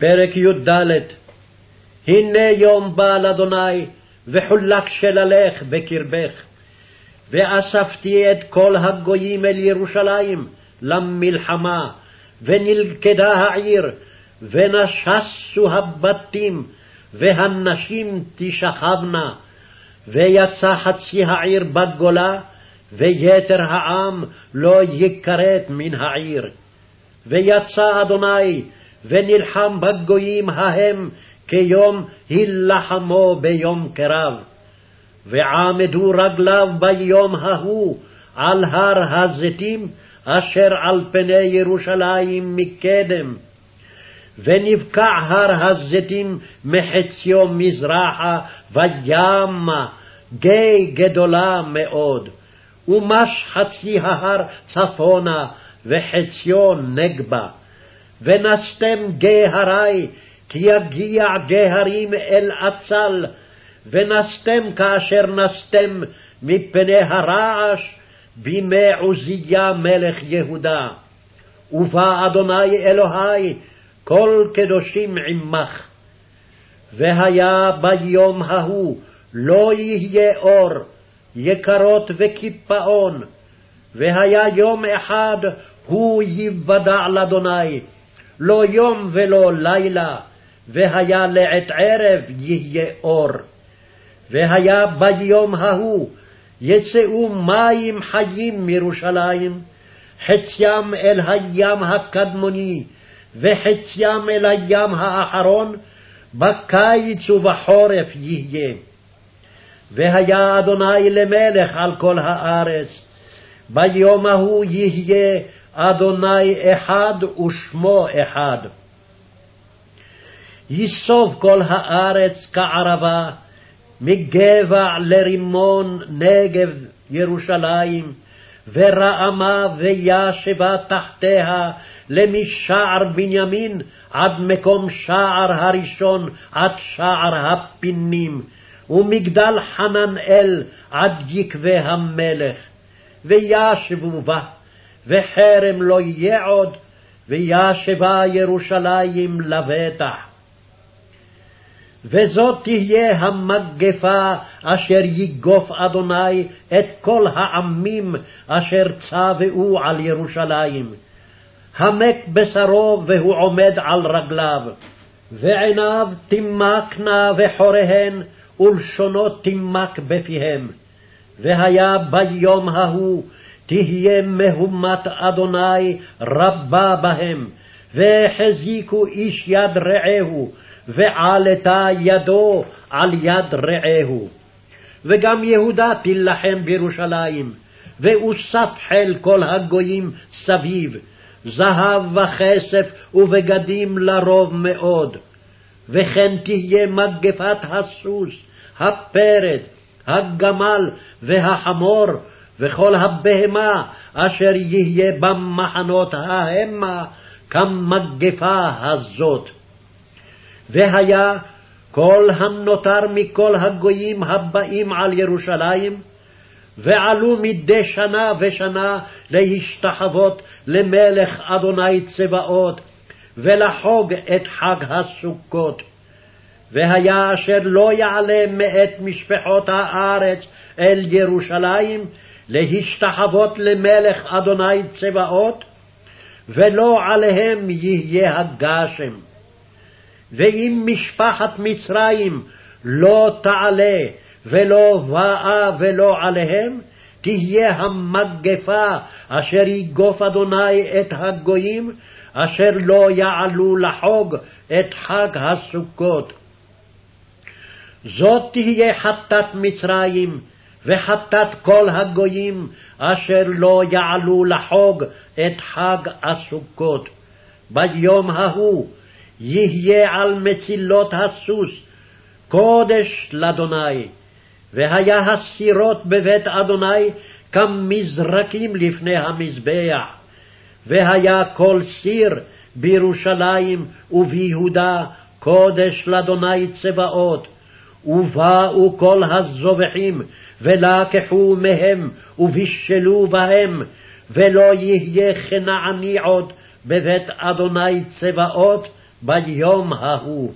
פרק י"ד הנה יום בא לאדוני, וחולק שללך בקרבך. ואספתי את כל הגויים אל ירושלים למלחמה, ונלכדה העיר, ונשסו הבתים, והנשים תשכבנה, ויצא חצי העיר בגולה, ויתר העם לא יכרת מן העיר. ויצא אדוני, ונלחם בגויים ההם כיום הילחמו ביום קרב. ועמדו רגליו ביום ההוא על הר הזיתים, אשר על פני ירושלים מקדם. ונבקע הר הזיתים מחציו מזרחה, וימה גיא גדולה מאוד. ומש חצי ההר צפונה, וחציו נגבה. ונסתם גהרי, כי יגיע גהרים אל עצל, ונסתם כאשר נסתם מפני הרעש בימי עוזיה מלך יהודה. ובא אדוני אלוהי כל קדושים עמך. והיה ביום ההוא לא יהיה אור, יקרות וקיפאון, והיה יום אחד הוא יוודע לאדוני, לא יום ולא לילה, והיה לעת ערב יהיה אור. והיה ביום ההוא יצאו מים חיים מירושלים, חציים אל הים הקדמוני, וחציים אל הים האחרון, בקיץ ובחורף יהיה. והיה אדוני למלך על כל הארץ, ביום ההוא יהיה אדוני אחד ושמו אחד. יסוב כל הארץ כערבה, מגבע לרימון נגב ירושלים, ורעמה וישבה תחתיה למשער בנימין עד מקום שער הראשון עד שער הפינים, ומגדל חננאל עד יקבי המלך, וישבו בה. וחרם לא יהיה עוד, וישבה ירושלים לבטח. וזאת תהיה המגפה אשר יגוף אדוני את כל העמים אשר צבאו על ירושלים. המק בשרו והוא עומד על רגליו, ועיניו תמקנה וחוריהן, ולשונו תמק בפיהם. והיה ביום ההוא תהיה מהומת אדוני רבה בהם, והחזיקו איש יד רעהו, ועלתה ידו על יד רעהו. וגם יהודה תילחם בירושלים, ואוסף חיל כל הגויים סביב, זהב וכסף ובגדים לרוב מאוד. וכן תהיה מגפת הסוס, הפרד, הגמל והחמור, וכל הבהמה אשר יהיה במחנות ההמה כמגפה הזאת. והיה כל הנותר מכל הגויים הבאים על ירושלים, ועלו מדי שנה ושנה להשתחוות למלך אדוני צבאות, ולחוג את חג הסוכות. והיה אשר לא יעלה מאת משפחות הארץ אל ירושלים, להשתחוות למלך אדוני צבאות, ולא עליהם יהיה הגשם. ואם משפחת מצרים לא תעלה, ולא באה ולא עליהם, תהיה המגפה אשר יגוף אדוני את הגויים, אשר לא יעלו לחוג את חג הסוכות. זאת תהיה חטאת מצרים, וחטאת כל הגויים אשר לא יעלו לחוג את חג הסוכות. ביום ההוא יהיה על מצילות הסוס קודש לאדוני, והיה הסירות בבית אדוני כמזרקים לפני המזבח, והיה כל סיר בירושלים וביהודה קודש לאדוני צבאות, ובאו כל הזובחים ולקחו מהם ובישלו בהם, ולא יהיה כנעני עוד בבית אדוני צבאות ביום ההוא.